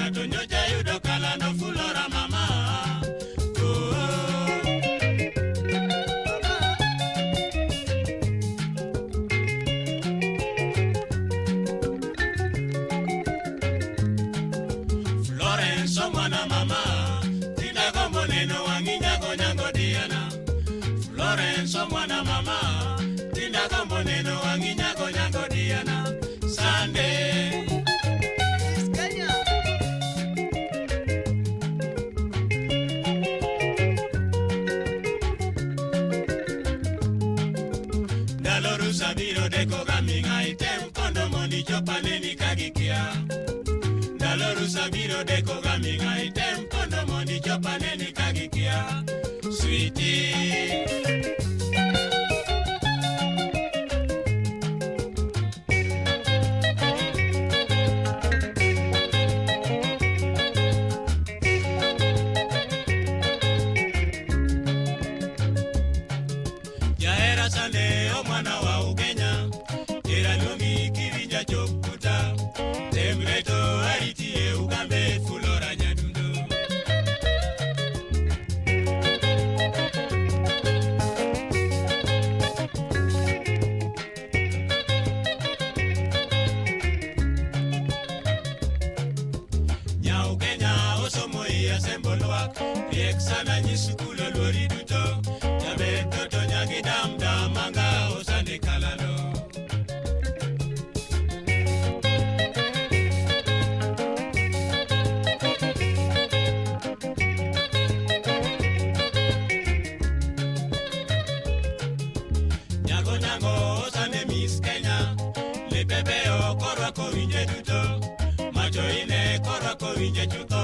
waneno ga lóru sabiro de koga item ite moni jopa neni kagikia sabiro de koga minga ite mkondo moni jopa neni kagikia Sweetie. Jahera sande o mwana wa ugenya. Tera luongi kiwinja chop kuta tem reto e ugambe fulora nyadundo. Nya ugenya osomo i asembo lwak riek sana nyi skul winje duto macho ine korwako winje chutho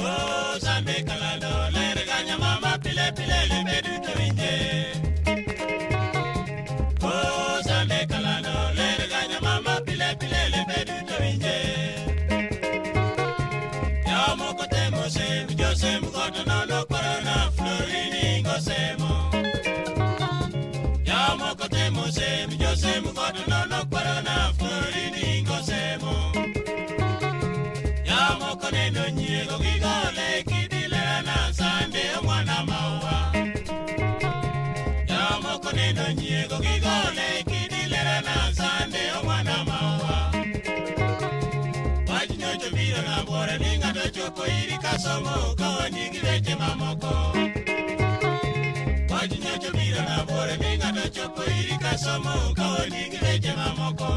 Oh, Sambe kalando, ler ganya mama pile pile lembe duto moko temo se, yo se mkoto no no corona florini ngo semo. Ya moko neno nyiego gigole kidile na sande mwana maua. Ya moko neno nyiego gigole kidile na sande mwana maua. Wach nyocho biro na bore ni ng'ato chopo iri kasomo somo ka onying weche mamoko